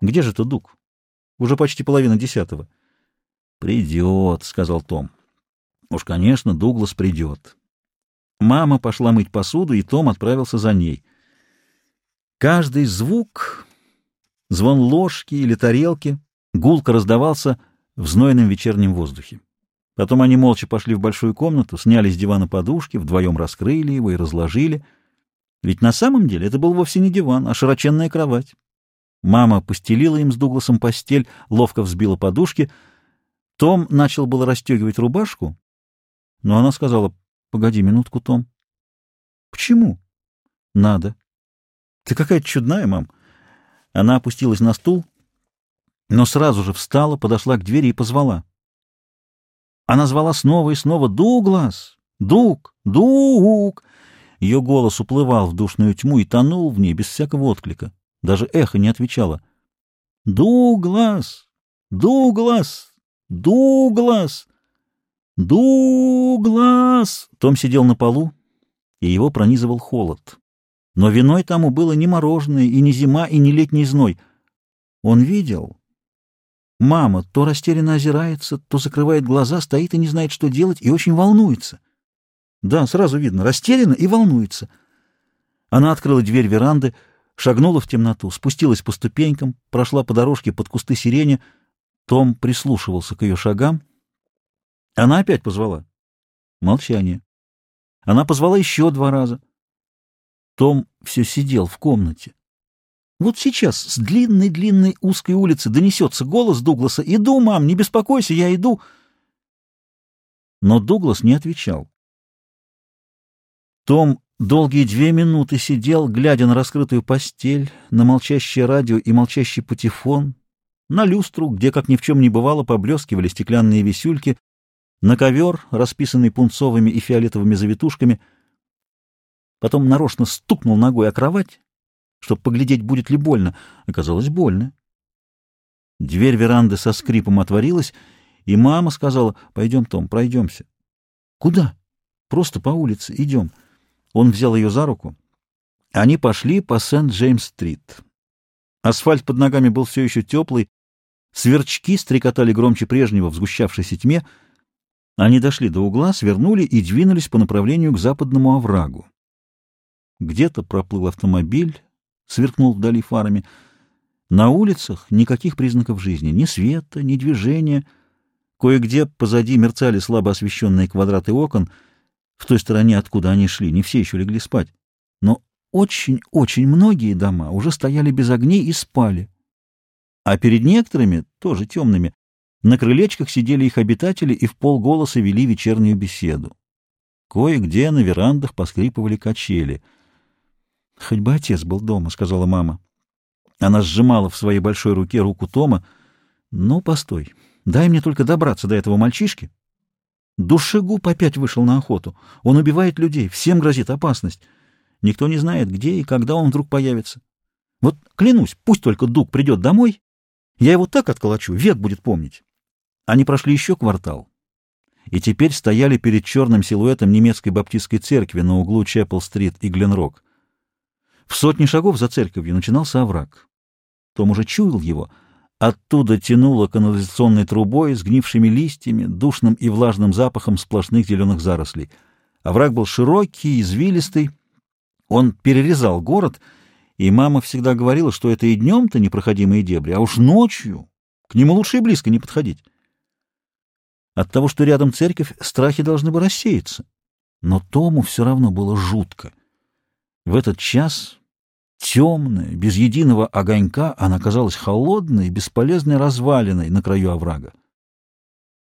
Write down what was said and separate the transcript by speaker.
Speaker 1: Где же ты, Дуг? Уже почти половина десятого. Придет, сказал Том. Уж, конечно, Дуглас придет. Мама пошла мыть посуду, и Том отправился за ней. Каждый звук, звон ложки или тарелки, гулко раздавался в знойном вечернем воздухе. Потом они молча пошли в большую комнату, сняли с дивана подушки, вдвоем раскрыли его и разложили. Ведь на самом деле это был вовсе не диван, а широченная кровать. Мама постелила им с Дугласом постель, ловко взбила подушки. Том начал было расстегивать рубашку, но она сказала, «Погоди минутку, Том». «Почему?» «Надо». «Ты какая-то чудная, мам». Она опустилась на стул, но сразу же встала, подошла к двери и позвала. Она звала снова и снова «Дуглас! Дуг! Дуг!» Ее голос уплывал в душную тьму и тонул в ней без всякого отклика. Даже эхо не отвечало. «Дуглас! Дуглас! Дуглас! Дуглас!» Том сидел на полу, и его пронизывал холод. Но виной тому было не мороженое, и не зима, и не летний зной. Он видел. Мама то растерянно озирается, то закрывает глаза, стоит и не знает, что делать, и очень волнуется. Да, сразу видно, растеряна и волнуется. Она открыла дверь веранды, шагнула в темноту, спустилась по ступенькам, прошла по дорожке под кусты сирени. Том прислушивался к ее шагам. Она опять позвала. Молчание. Она позвала еще два раза. Том все сидел в комнате. Вот сейчас с длинной-длинной узкой улицы донесется голос Дугласа «Иду, мам, не беспокойся, я иду». Но Дуглас не отвечал. Том долгие две минуты сидел, глядя на раскрытую постель, на молчащее радио и молчащий патефон, на люстру, где, как ни в чем не бывало, поблескивали стеклянные висюльки, на ковер, расписанный пунцовыми и фиолетовыми завитушками. Потом нарочно стукнул ногой о кровать, чтобы поглядеть, будет ли больно. Оказалось, больно. Дверь веранды со скрипом отворилась, и мама сказала, «Пойдем, Том, пройдемся». «Куда?» «Просто по улице. Идем». Он взял ее за руку. Они пошли по Сент-Джеймс-стрит. Асфальт под ногами был все еще теплый, сверчки стрекотали громче прежнего в сгущавшейся тьме. Они дошли до угла, свернули и двинулись по направлению к западному оврагу. Где-то проплыл автомобиль, сверкнул вдали фарами. На улицах никаких признаков жизни, ни света, ни движения. Кое-где позади мерцали слабо освещенные квадраты окон — в той стороне, откуда они шли, не все еще легли спать. Но очень-очень многие дома уже стояли без огней и спали. А перед некоторыми, тоже темными, на крылечках сидели их обитатели и в полголоса вели вечернюю беседу. Кое-где на верандах поскрипывали качели. — Хоть бы отец был дома, — сказала мама. Она сжимала в своей большой руке руку Тома. — Ну, постой, дай мне только добраться до этого мальчишки, Душегуб опять вышел на охоту. Он убивает людей, всем грозит опасность. Никто не знает, где и когда он вдруг появится. Вот клянусь, пусть только Дуг придет домой, я его так отколочу, век будет помнить. Они прошли еще квартал и теперь стояли перед черным силуэтом немецкой баптистской церкви на углу Чеппел-стрит и Гленрок. В сотни шагов за церковью начинался овраг. Том уже чуял его — Оттуда тянуло канализационной трубой, сгнившими листьями, душным и влажным запахом сплошных зеленых зарослей. Овраг был широкий, извилистый. Он перерезал город, и мама всегда говорила, что это и днем-то непроходимые дебри, а уж ночью к нему лучше и близко не подходить. От того, что рядом церковь, страхи должны бы рассеяться. Но Тому все равно было жутко. В этот час Темная, без единого огонька, она казалась холодной, бесполезной развалиной на краю оврага.